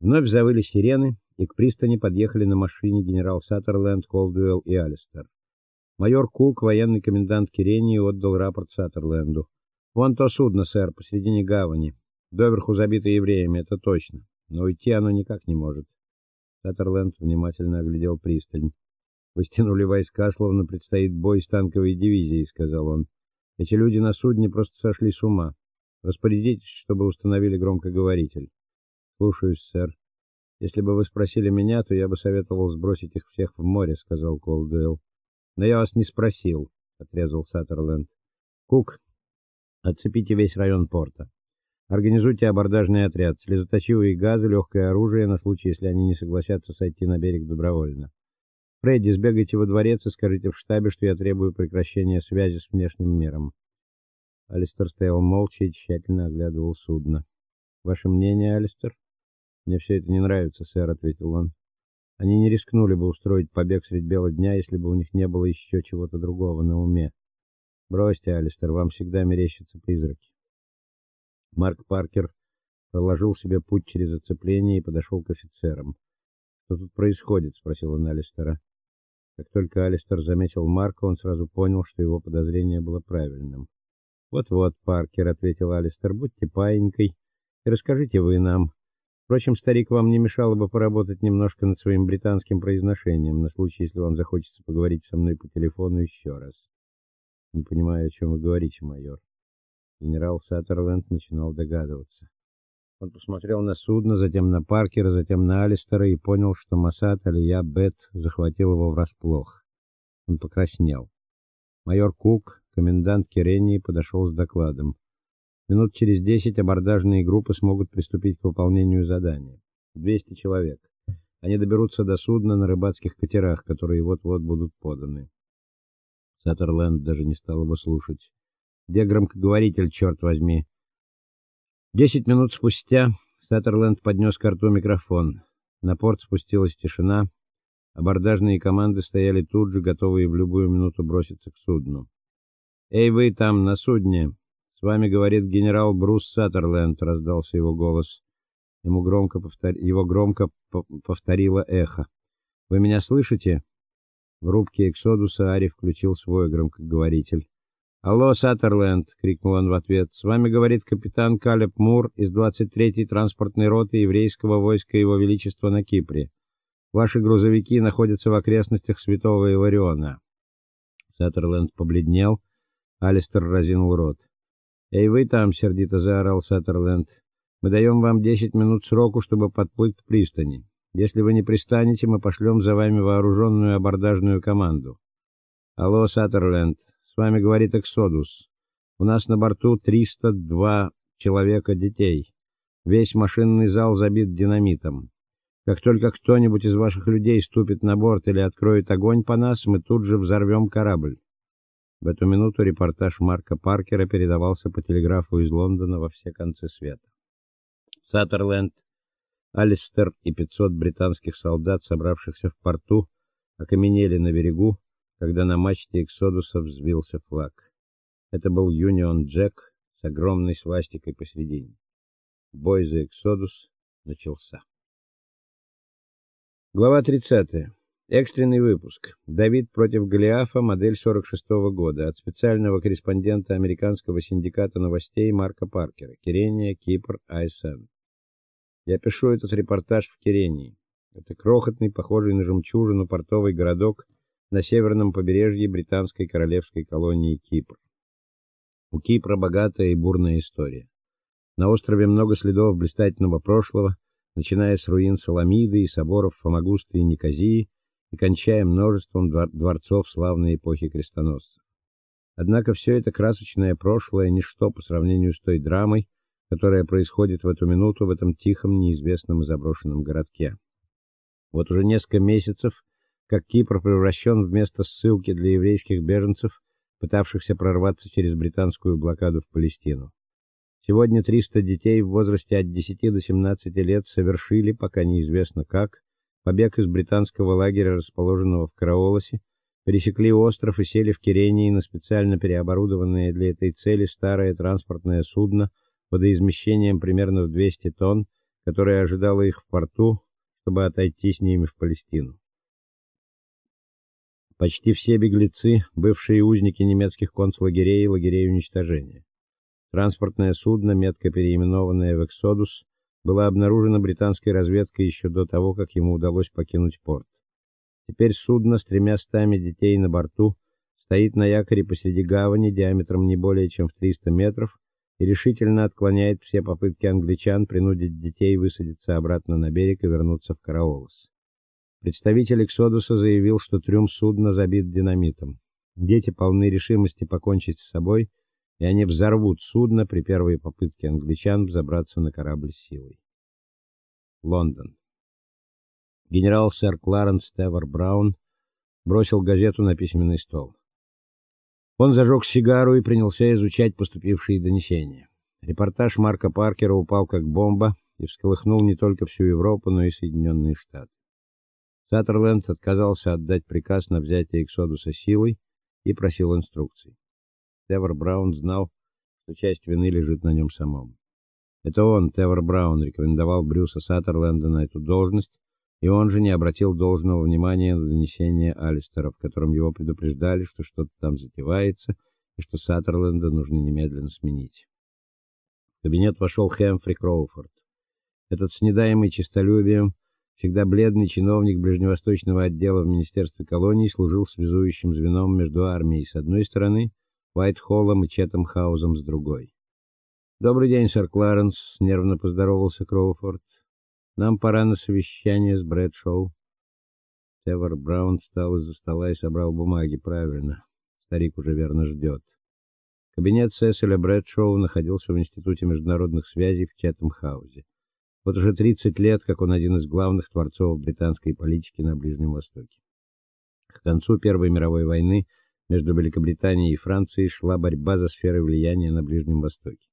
Вновь завыли сирены, и к пристани подъехали на машине генерал Саттерленд, Колдуэлл и Алистер. Майор Кук, военный комендант Кирении, отдал рапорт Саттерленду. Вон то судно, сэр, посредине гавани. Доверху забито евреями, это точно. Но уйти оно никак не может. Саттерленд внимательно оглядел пристань. Вы стянули войска, словно предстоит бой с танковой дивизией, сказал он. Эти люди на судне просто сошли с ума. Распорядитесь, чтобы установили громкоговоритель. Слушаюсь, сэр. Если бы вы спросили меня, то я бы советовал сбросить их всех в море, сказал Колдуэлл. Но я вас не спросил, отрезал Саттерленд. Кук, отцепите весь район порта. Организуйте абордажный отряд, слезоточивые газы, легкое оружие на случай, если они не согласятся сойти на берег добровольно. Фредди, сбегайте во дворец и скажите в штабе, что я требую прекращения связи с внешним миром. Алистер стоял молча и тщательно оглядывал судно. Ваше мнение, Алистер? Мне все это не нравится, сэр, ответил он. Они не рискнули бы устроить побег средь бела дня, если бы у них не было еще чего-то другого на уме. Бросьте, Алистер, вам всегда мерещатся призраки. Марк Паркер проложил себе путь через оцепление и подошел к офицерам. Что тут происходит, спросил он Алистера. Как только Алистер заметил Марка, он сразу понял, что его подозрение было правильным. "Вот-вот, Паркер", ответил Алистер, "будьте паинькой и расскажите вы нам. Впрочем, старик, вам не мешало бы поработать немножко над своим британским произношением на случай, если вам захочется поговорить со мной по телефону еще раз". Не понимаю, о чем вы говорите, майор. Генерал Саттерленд начинал догадываться. Он посмотрел на судно, затем на Паркера, затем на Алистера и понял, что Масад Алия Бет захватил его врасплох. Он покраснел. Майор Кук, комендант Керении, подошел с докладом. Минут через десять абордажные группы смогут приступить к выполнению задания. 200 человек. Они доберутся до судна на рыбацких катерах, которые вот-вот будут поданы. Саттерленд даже не стал его слушать. Где громкоговоритель, черт возьми? Десять минут спустя Саттерленд поднес к рту микрофон. На порт спустилась тишина. Абордажные команды стояли тут же, готовые в любую минуту броситься к судну. "Эй вы там на судне, с вами говорит генерал Брус Саттерленд", раздался его голос. Ему громко повтор... его громко повторило эхо. "Вы меня слышите?" В рубке Эксодуса Ари включил свой громкоговоритель. «Алло, Саттерленд!» — крикнул он в ответ. «С вами говорит капитан Калеб Мур из 23-й транспортной роты еврейского войска Его Величества на Кипре. Ваши грузовики находятся в окрестностях Святого Илариона». Саттерленд побледнел, Алистер разинул рот. «Эй, вы там!» — сердито заорал Саттерленд. «Мы даем вам 10 минут сроку, чтобы подплыть к пристани. Если вы не пристанете, мы пошлем за вами вооруженную абордажную команду». «Алло, Саттерленд!» С вами говорит Эксодус. У нас на борту 302 человека детей. Весь машинный зал забит динамитом. Как только кто-нибудь из ваших людей ступит на борт или откроет огонь по нас, мы тут же взорвем корабль. В эту минуту репортаж Марка Паркера передавался по телеграфу из Лондона во все концы света. Саттерленд, Алистер и 500 британских солдат, собравшихся в порту, окаменели на берегу, когда на мачте Эксодуса взвился флаг. Это был Юнион Джек с огромной свастикой посередине. Бой за Эксодус начался. Глава 30. Экстренный выпуск. Давид против Голиафа, модель 46-го года, от специального корреспондента американского синдиката новостей Марка Паркера. Кирения, Кипр, АСН. Я пишу этот репортаж в Кирении. Это крохотный, похожий на жемчужину портовый городок на северном побережье британской королевской колонии Кипр. У Кипра богатая и бурная история. На острове много следов блистательного прошлого, начиная с руин Саламиды и соборов Фомагуста и Никозии и кончая множеством дворцов славной эпохи крестоносцев. Однако все это красочное прошлое ничто по сравнению с той драмой, которая происходит в эту минуту в этом тихом, неизвестном и заброшенном городке. Вот уже несколько месяцев как Кипр превращен в место ссылки для еврейских беженцев, пытавшихся прорваться через британскую блокаду в Палестину. Сегодня 300 детей в возрасте от 10 до 17 лет совершили, пока неизвестно как, побег из британского лагеря, расположенного в Караолосе, пересекли остров и сели в Кирении на специально переоборудованное для этой цели старое транспортное судно водоизмещением примерно в 200 тонн, которая ожидала их в порту, чтобы отойти с ними в Палестину. Почти все беглецы бывшие узники немецких концлагерей и лагерей уничтожения. Транспортное судно, метко переименованное в Эксодус, было обнаружено британской разведкой еще до того, как ему удалось покинуть порт. Теперь судно с тремя стами детей на борту стоит на якоре посреди гавани диаметром не более чем в 300 метров и решительно отклоняет все попытки англичан принудить детей высадиться обратно на берег и вернуться в Караолос. Представитель Эксодуса заявил, что трюм судна забит динамитом. Дети полны решимости покончить с собой и они взорвут судно при первой попытке англичан взобраться на корабль силой. Лондон. Генерал сэр Кларенс Тевер Браун бросил газету на письменный стол. Он зажег сигару и принялся изучать поступившие донесения. Репортаж Марка Паркера упал как бомба и всколыхнул не только всю Европу, но и Соединенные Штаты. Саттерленд отказался отдать приказ на взятие Эксодуса силой и просил инструкций. Тевер Браун знал, что часть вины лежит на нем самом. Это он, Тевер Браун, рекомендовал Брюса Саттерленда на эту должность, и он же не обратил должного внимания на донесение Алистера, в котором его предупреждали, что что-то там затевается и что Саттерленда нужно немедленно сменить. В кабинет вошел Хэмфри Кроуфорд. Этот с недаемой честолюбием, всегда бледный чиновник ближневосточного отдела в Министерстве колоний служил связующим звеном между армией с одной стороны Уайтхоллом и Четом-хаузом с другой. Добрый день, сэр Кларенс, нервно поздоровался Кроуфорд. Нам пора на совещание с Брэдшоу. Тевер Браун встал из-за стола и собрал бумаги. Правильно. Старик уже верно ждет. Кабинет Сеселя Брэдшоу находился в Институте международных связей в Четом-хаузе. Вот уже 30 лет, как он один из главных творцов британской политики на Ближнем Востоке. К концу Первой мировой войны между Великобританией и Францией шла борьба за сферы влияния на Ближнем Востоке.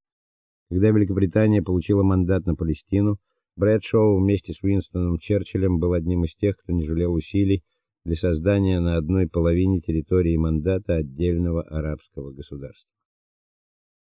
Когда Великобритания получила мандат на Палестину, Брэдшоу вместе с Уинстоном Черчиллем был одним из тех, кто не жалел усилий для создания на одной половине территории мандата отдельного арабского государства.